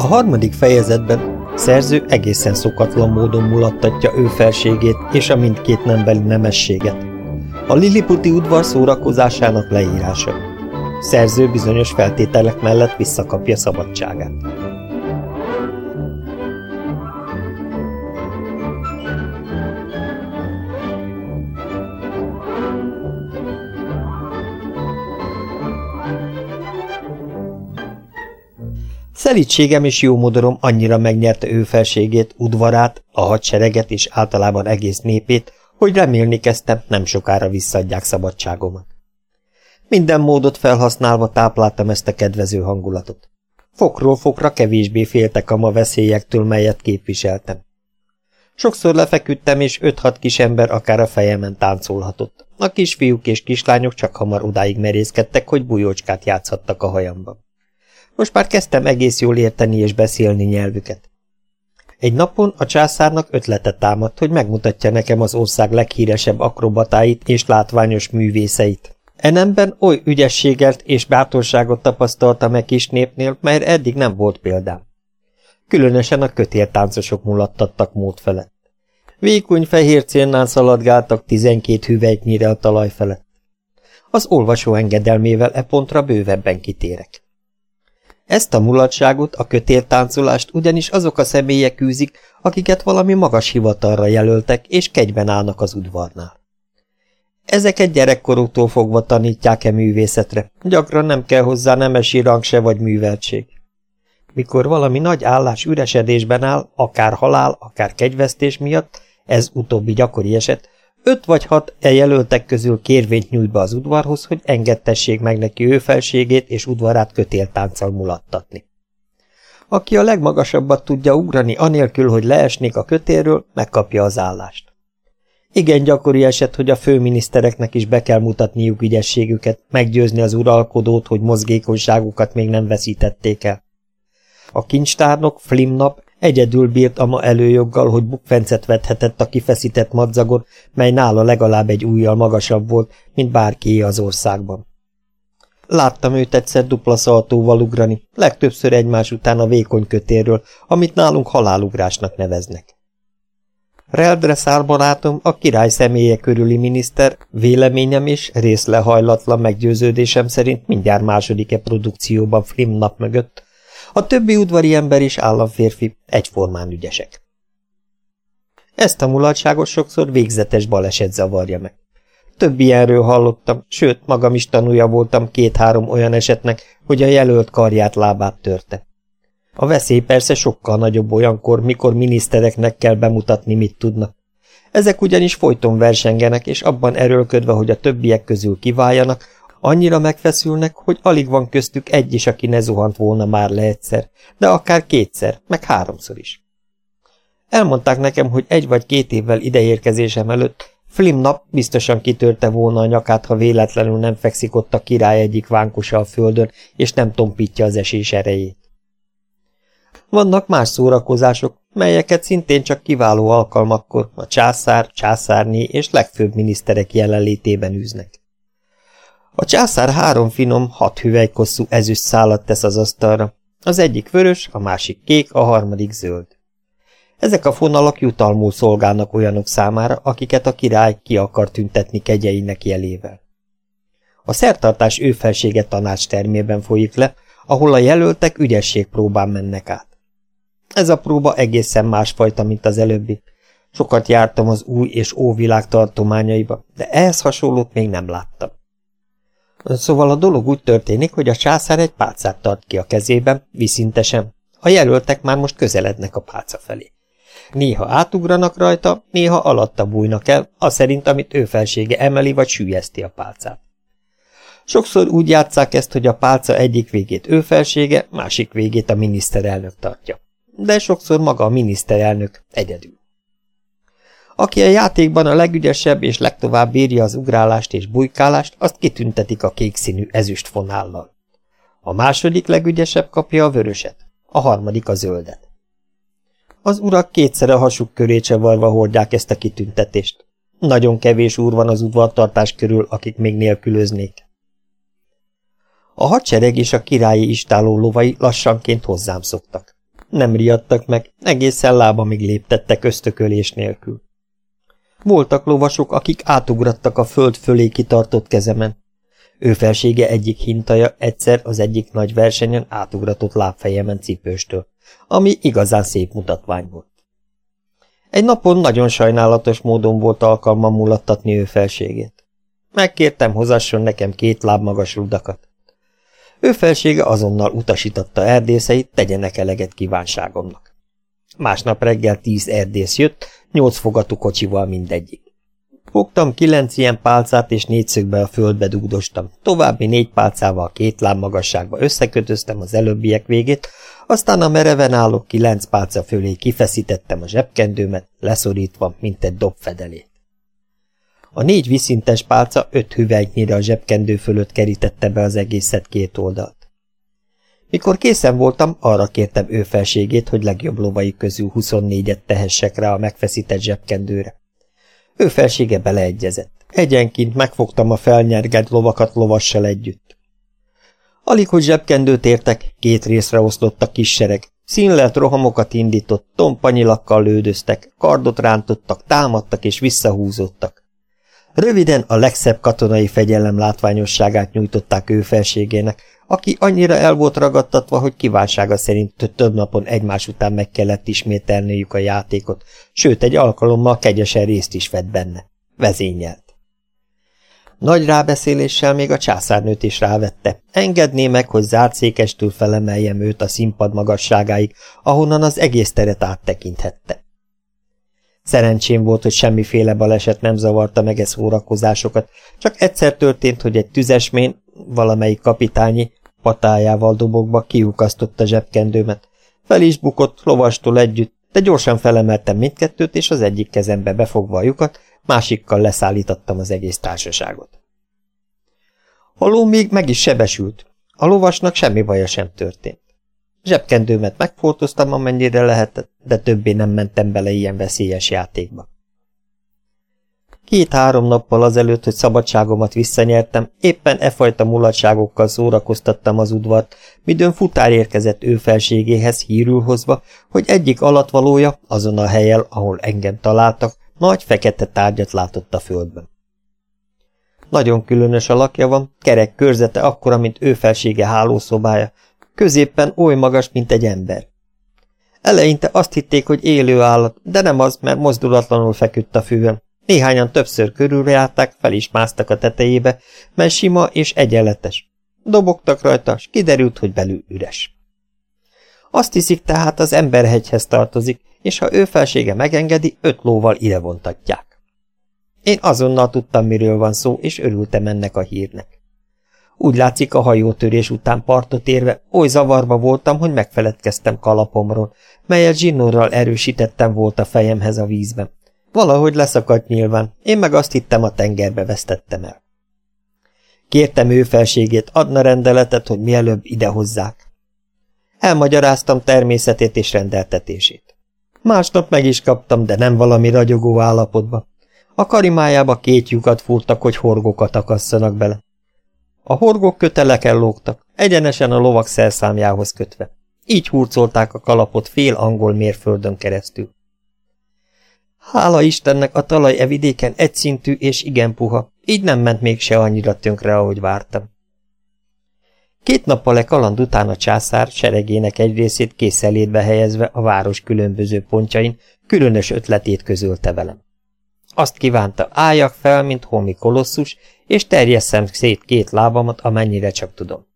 A harmadik fejezetben szerző egészen szokatlan módon mulattatja ő felségét és a mindkét nembeli nemességet. A Liliputi udvar szórakozásának leírása. Szerző bizonyos feltételek mellett visszakapja szabadságát. Szelítségem és jómodorom annyira megnyerte ő felségét, udvarát, a hadsereget és általában egész népét, hogy remélni kezdtem, nem sokára visszadják szabadságomat. Minden módot felhasználva tápláltam ezt a kedvező hangulatot. Fokról fokra kevésbé féltek a ma veszélyektől, melyet képviseltem. Sokszor lefeküdtem, és öt-hat kis ember akár a fejemen táncolhatott. A kisfiúk és kislányok csak hamar odáig merészkedtek, hogy bujócskát játszhattak a hajamban. Most már kezdtem egész jól érteni és beszélni nyelvüket. Egy napon a császárnak ötletet támadt, hogy megmutatja nekem az ország leghíresebb akrobatáit és látványos művészeit. Enemben oly ügyességet és bátorságot tapasztalta meg kis népnél, melyre eddig nem volt példám. Különösen a kötéltáncosok mulattattak mód felett. Vékony fehér célnán szaladgáltak tizenkét hüvelyknyire a talaj felett. Az olvasó engedelmével e pontra bővebben kitérek. Ezt a mulatságot, a kötéltáncolást ugyanis azok a személyek űzik, akiket valami magas hivatalra jelöltek, és kegyben állnak az udvarnál. Ezeket gyerekkoruktól fogva tanítják-e művészetre, gyakran nem kell hozzá nemesi rang se vagy műveltség. Mikor valami nagy állás üresedésben áll, akár halál, akár kegyvesztés miatt, ez utóbbi gyakori eset, öt vagy hat e jelöltek közül kérvényt nyújt be az udvarhoz, hogy engedtessék meg neki ő felségét és udvarát kötéltánccal mulattatni. Aki a legmagasabbat tudja ugrani anélkül, hogy leesnék a kötélről, megkapja az állást. Igen gyakori eset, hogy a főminisztereknek is be kell mutatniuk ügyességüket, meggyőzni az uralkodót, hogy mozgékonyságukat még nem veszítették el. A kincstárnok, Flimnap egyedül bírt ama előjoggal, hogy bukfencet vethetett a kifeszített madzagon, mely nála legalább egy újjal magasabb volt, mint bárki az országban. Láttam őt egyszer dupla szaltóval ugrani, legtöbbször egymás után a vékony kötéről, amit nálunk halálugrásnak neveznek. Reldre barátom, a király személye körüli miniszter, véleményem és részlehajlatlan meggyőződésem szerint mindjárt második-e produkcióban Flim nap mögött, a többi udvari ember és államférfi egyformán ügyesek. Ezt a mulatságot sokszor végzetes baleset zavarja meg. Több ilyenről hallottam, sőt, magam is tanúja voltam két-három olyan esetnek, hogy a jelölt karját lábát törte. A veszély persze sokkal nagyobb olyankor, mikor minisztereknek kell bemutatni, mit tudnak. Ezek ugyanis folyton versengenek, és abban erőlködve, hogy a többiek közül kiváljanak, annyira megfeszülnek, hogy alig van köztük egy is, aki ne zuhant volna már le egyszer, de akár kétszer, meg háromszor is. Elmondták nekem, hogy egy vagy két évvel ideérkezésem előtt Flim nap biztosan kitörte volna a nyakát, ha véletlenül nem fekszik ott a király egyik vánkusa a földön, és nem tompítja az esés erejét. Vannak más szórakozások, melyeket szintén csak kiváló alkalmakkor a császár, császárné és legfőbb miniszterek jelenlétében űznek. A császár három finom, hat hüvelykosszú ezüst szállat tesz az asztalra, az egyik vörös, a másik kék, a harmadik zöld. Ezek a fonalak jutalmul szolgálnak olyanok számára, akiket a király ki akar tüntetni kegyeinek jelével. A szertartás őfelsége tanács termében folyik le, ahol a jelöltek ügyességpróbán mennek át. Ez a próba egészen másfajta, mint az előbbi. Sokat jártam az új és óvilág tartományaiba, de ehhez hasonlót még nem láttam. Szóval a dolog úgy történik, hogy a császár egy pálcát tart ki a kezében, viszintesen. A jelöltek már most közelednek a pálca felé. Néha átugranak rajta, néha alatta bújnak el, az szerint, amit ő felsége emeli vagy sűjeszti a pálcát. Sokszor úgy játszák ezt, hogy a pálca egyik végét ő felsége, másik végét a miniszterelnök tartja de sokszor maga a miniszterelnök egyedül. Aki a játékban a legügyesebb és legtovább bírja az ugrálást és bujkálást, azt kitüntetik a kékszínű ezüst fonállal. A második legügyesebb kapja a vöröset, a harmadik a zöldet. Az urak kétszer a hasuk köré csavarva hordják ezt a kitüntetést. Nagyon kevés úr van az udvartartás körül, akik még nélkülöznék. A hadsereg és a királyi istáló lovai lassanként hozzám szoktak. nem riadtak meg, egészen lábamig léptettek ösztökölés nélkül. Voltak lovasok, akik átugrattak a föld fölé kitartott kezemen. Ő felsége egyik hintaja egyszer az egyik nagy versenyen átugratott lábfejemen cipőstől, ami igazán szép mutatvány volt. Egy napon nagyon sajnálatos módon volt alkalmam mulattatni ő felségét. Megkértem, hozasson nekem két láb magas rudakat. Ő felsége azonnal utasította erdészeit, tegyenek eleget kívánságomnak. Másnap reggel tíz erdész jött, nyolc fogatú kocsival mindegyik. Fogtam kilenc ilyen pálcát, és négyszögbe a földbe dugdostam. További négy pálcával két láb magasságba összekötöztem az előbbiek végét, aztán a mereven álló kilenc pálca fölé kifeszítettem a zsebkendőmet, leszorítva, mint egy dobfedelét. A négy viszintes pálca öt hüvelyknyire a zsebkendő fölött kerítette be az egészet két oldalt. Mikor készen voltam, arra kértem ő felségét, hogy legjobb lovai közül 24-et tehessek rá a megfeszített zsebkendőre. Ő felsége beleegyezett. Egyenként megfogtam a felnyergett lovakat lovassal együtt. Alig, hogy zsebkendőt értek, két részre oszlott a kis sereg. Színlelt rohamokat indított, tompanyilakkal lődöztek, kardot rántottak, támadtak és visszahúzódtak. Röviden a legszebb katonai fegyelem látványosságát nyújtották ő felségének, aki annyira el volt ragadtatva, hogy kívánsága szerint több napon egymás után meg kellett ismételniük a játékot, sőt egy alkalommal kegyesen részt is vett benne. Vezényelt. Nagy rábeszéléssel még a császárnőt is rávette. Engedné meg, hogy zárt székestől felemeljem őt a színpad magasságáig, ahonnan az egész teret áttekinthette. Szerencsém volt, hogy semmiféle baleset nem zavarta meg e szórakozásokat, csak egyszer történt, hogy egy tüzesmén, valamelyik kapitányi, patájával dobogva kiukasztotta zsebkendőmet. Fel is bukott, lovastól együtt, de gyorsan felemeltem mindkettőt, és az egyik kezembe befogva a lyukat, másikkal leszállítottam az egész társaságot. A ló még meg is sebesült. A lovasnak semmi baja sem történt. Zsebkendőmet megfoltoztam, amennyire lehetett, de többé nem mentem bele ilyen veszélyes játékba. Két-három nappal azelőtt, hogy szabadságomat visszanyertem, éppen e fajta mulatságokkal szórakoztattam az udvart, midőn futár érkezett ő felségéhez hírül hozva, hogy egyik alatvalója, azon a helyen, ahol engem találtak, nagy fekete tárgyat látott a földben. Nagyon különös alakja van, kerek körzete akkora, mint ő felsége hálószobája, középpen oly magas, mint egy ember. Eleinte azt hitték, hogy élő állat, de nem az, mert mozdulatlanul feküdt a fűön. Néhányan többször körüljárták, fel is másztak a tetejébe, mert sima és egyenletes. Dobogtak rajta, s kiderült, hogy belül üres. Azt hiszik tehát az emberhegyhez tartozik, és ha ő felsége megengedi, öt lóval ide vontatják. Én azonnal tudtam, miről van szó, és örültem ennek a hírnek. Úgy látszik, a hajótörés után partot érve oly zavarba voltam, hogy megfeledkeztem kalapomról, melyet zsinórral erősítettem volt a fejemhez a vízben. Valahogy leszakadt nyilván, én meg azt hittem a tengerbe vesztettem el. Kértem ő felségét, adna rendeletet, hogy mielőbb idehozzák. Elmagyaráztam természetét és rendeltetését. Másnap meg is kaptam, de nem valami ragyogó állapotba. A karimájába két lyukat fúrtak, hogy horgokat akasszanak bele. A horgok köteleken lógtak, egyenesen a lovak szerszámjához kötve. Így hurcolták a kalapot fél angol mérföldön keresztül. Hála Istennek a talaj e vidéken egyszintű és igen puha, így nem ment mégse annyira tönkre, ahogy vártam. Két nappal e kaland után a császár seregének egy részét készelétbe helyezve a város különböző pontjain különös ötletét közölte velem. Azt kívánta, álljak fel, mint homi kolosszus, és terjesszem szét két lábamat, amennyire csak tudom.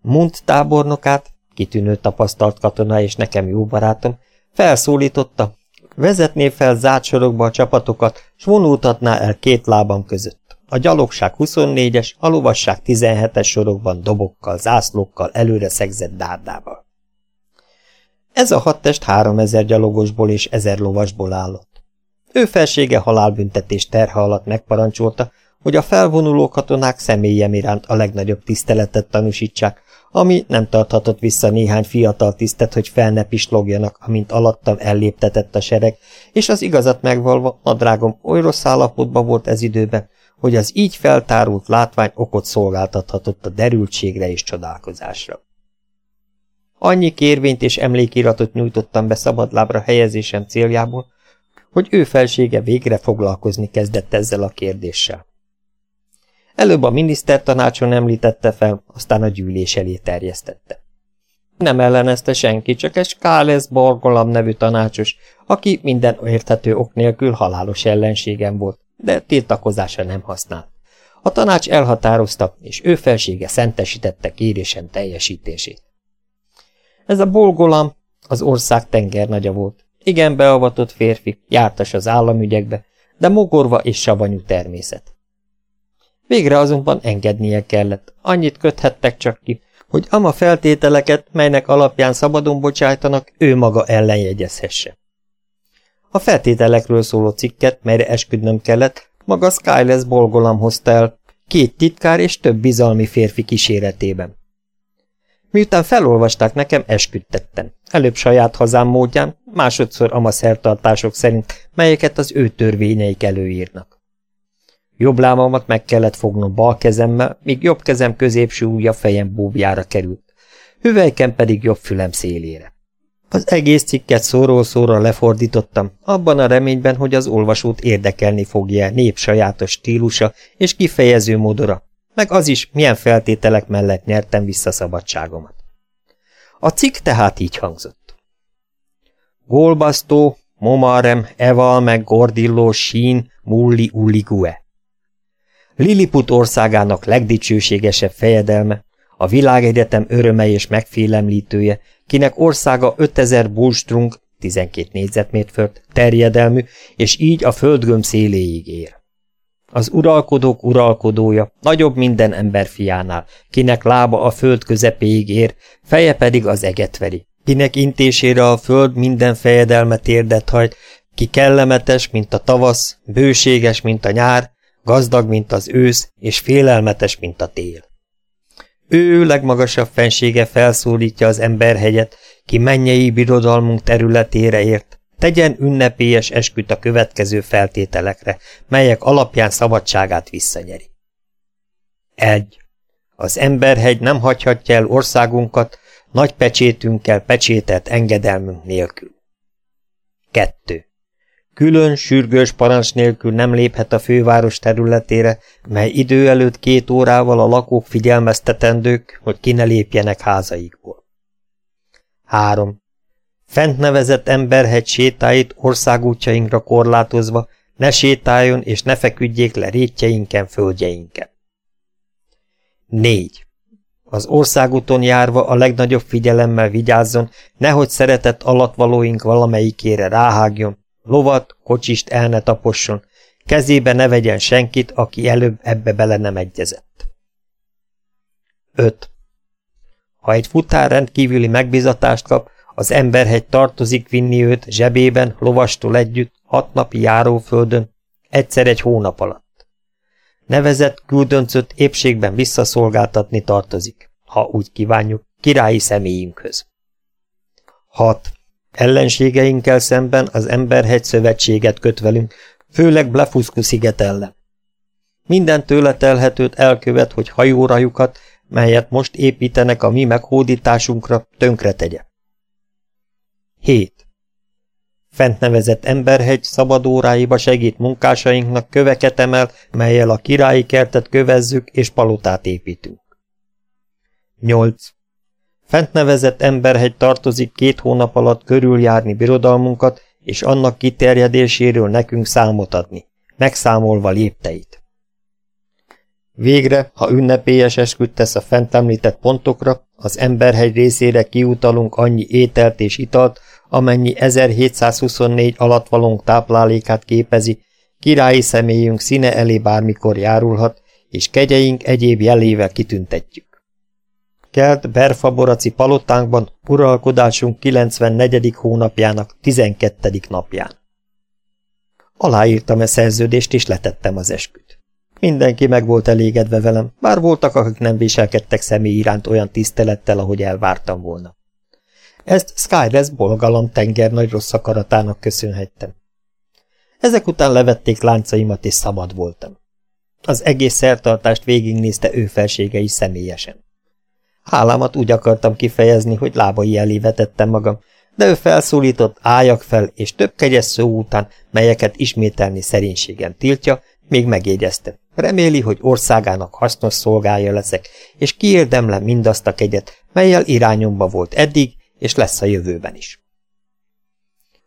Munt tábornokát, kitűnő tapasztalt katona és nekem jó barátom, felszólította, vezetné fel zárt sorokba a csapatokat, s vonultatná el két lábam között. A gyalogság 24-es, a lovasság 17-es sorokban dobokkal, zászlókkal, előre szegzett dárdával. Ez a hat test 3000 gyalogosból és 1000 lovasból állott. Ő felsége halálbüntetés terhe alatt megparancsolta, hogy a felvonuló katonák személyem iránt a legnagyobb tiszteletet tanúsítsák, ami nem tarthatott vissza néhány fiatal tisztet, hogy fel ne pislogjanak, amint alattam elléptetett a sereg, és az igazat megvalva, nadrágom oly rossz állapotban volt ez időben, hogy az így feltárult látvány okot szolgáltathatott a derültségre és csodálkozásra. Annyi kérvényt és emlékiratot nyújtottam be szabadlábra helyezésem céljából, hogy ő felsége végre foglalkozni kezdett ezzel a kérdéssel. Előbb a minisztertanácson említette fel, aztán a gyűlés elé terjesztette. Nem ellenezte senki, csak egy Skáles Borgolam nevű tanácsos, aki minden érthető ok nélkül halálos ellenségem volt, de tiltakozása nem használt. A tanács elhatározta, és ő felsége szentesítette kérésem teljesítését. Ez a Bolgolam az ország tengernagya volt. Igen beavatott férfi, jártas az államügyekbe, de mogorva és savanyú természet. Végre azonban engednie kellett, annyit köthettek csak ki, hogy ama feltételeket, melynek alapján szabadon bocsájtanak, ő maga ellenjegyezhesse. A feltételekről szóló cikket, melyre esküdnöm kellett, maga Skyles Bolgolam hozta el, két titkár és több bizalmi férfi kíséretében. Miután felolvasták nekem, esküdtettem. Előbb saját hazám módján, másodszor ama szertartások szerint, melyeket az ő törvényeik előírnak. Jobb lábamat meg kellett fognom bal kezemmel, míg jobb kezem középső ujja fejem búbjára került. Hüvelyken pedig jobb fülem szélére. Az egész cikket szóról szóra lefordítottam, abban a reményben, hogy az olvasót érdekelni fogja nép sajátos stílusa és kifejező modora, meg az is, milyen feltételek mellett nyertem vissza szabadságomat. A cikk tehát így hangzott. Golbasztó, Momarem, Eval meg Gordilló, Sín, Mulli, Ulligue. Lilliput országának legdicsőségesebb fejedelme, a világegyetem öröme és megfélemlítője, kinek országa 5000 bulstrunk, 12 négyzetmétföld, terjedelmű, és így a földgömb széléig ér. Az uralkodók uralkodója, nagyobb minden ember fiánál, kinek lába a föld közepéig ér, feje pedig az eget veri, kinek intésére a föld minden fejedelmet térdet hajt, ki kellemetes, mint a tavasz, bőséges, mint a nyár, gazdag, mint az ősz, és félelmetes, mint a tél. Ő legmagasabb fensége felszólítja az emberhegyet, ki mennyei birodalmunk területére ért, tegyen ünnepélyes esküt a következő feltételekre, melyek alapján szabadságát visszanyeri. 1. Az emberhegy nem hagyhatja el országunkat nagy pecsétünkkel pecsételt engedelmünk nélkül. 2. Külön, sürgős parancs nélkül nem léphet a főváros területére, mely idő előtt két órával a lakók figyelmeztetendők, hogy ki ne lépjenek házaikból. 3. Fent nevezett emberhegy sétáit országútjainkra korlátozva, ne sétáljon és ne feküdjék le rétjeinken, földjeinken. 4. Az országúton járva a legnagyobb figyelemmel vigyázzon, nehogy szeretett alatvalóink valamelyikére ráhágjon, lovat, kocsist el ne taposson, kezébe ne vegyen senkit, aki előbb ebbe bele nem egyezett. 5. Ha egy futár rendkívüli megbizatást kap, az emberhegy tartozik vinni őt zsebében, lovastól együtt, hat napi járóföldön, egyszer egy hónap alatt. Nevezett küldöncöt épségben visszaszolgáltatni tartozik, ha úgy kívánjuk, királyi személyünkhöz. 6. Ellenségeinkkel szemben az emberhegy szövetséget köt velünk, főleg Blefuszku sziget ellen. Minden tőle telhetőt elkövet, hogy hajórajukat, melyet most építenek a mi meghódításunkra, tönkre tegye. 7. Fent nevezett emberhegy szabadóráiba segít munkásainknak köveket emel, melyel a királyi kertet kövezzük és palotát építünk. 8. Fent nevezett emberhegy tartozik két hónap alatt körüljárni birodalmunkat, és annak kiterjedéséről nekünk számot adni, megszámolva lépteit. Végre, ha ünnepélyes esküt tesz a fent említett pontokra, az emberhegy részére kiutalunk annyi ételt és italt, amennyi 1724 alatvalónk táplálékát képezi, királyi személyünk színe elé bármikor járulhat, és kegyeink egyéb jelével kitüntetjük. Kelt Berfaboraci palotánkban uralkodásunk 94. hónapjának 12. napján. Aláírtam e szerződést, és letettem az esküt. Mindenki meg volt elégedve velem, bár voltak, akik nem viselkedtek személy iránt olyan tisztelettel, ahogy elvártam volna. Ezt Skyless bolgalom tenger nagy rossz akaratának köszönhettem. Ezek után levették láncaimat, és szabad voltam. Az egész szertartást végignézte ő is személyesen. Hálámat úgy akartam kifejezni, hogy lábai elé vetettem magam, de ő felszólított, álljak fel, és több kegyes szó után, melyeket ismételni szerénységem tiltja, még megjegyezte. Reméli, hogy országának hasznos szolgája leszek, és kiérdemlem mindazt a kegyet, melyel irányomba volt eddig, és lesz a jövőben is.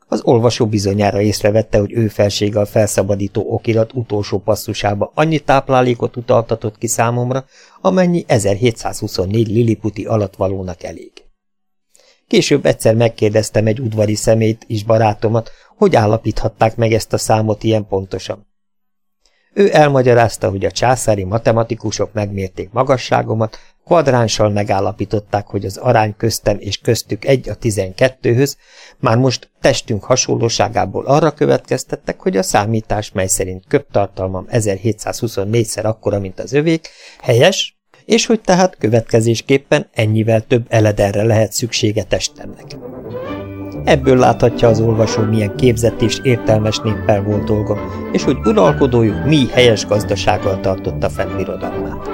Az olvasó bizonyára észrevette, hogy ő felséggel felszabadító okirat utolsó passzusába annyi táplálékot utaltatott ki számomra, amennyi 1724 liliputi alattvalónak elég. Később egyszer megkérdeztem egy udvari szemét is barátomat, hogy állapíthatták meg ezt a számot ilyen pontosan. Ő elmagyarázta, hogy a császári matematikusok megmérték magasságomat, kvadránssal megállapították, hogy az arány köztem és köztük egy a tizenkettőhöz, már most testünk hasonlóságából arra következtettek, hogy a számítás, mely szerint köptartalmam 1724-szer akkora, mint az övék, helyes, és hogy tehát következésképpen ennyivel több elederre lehet szüksége testemnek. Ebből láthatja az olvasó, milyen képzett és értelmes néppel volt dolgom, és hogy uralkodójuk mi helyes gazdasággal tartotta fenn birodalmát.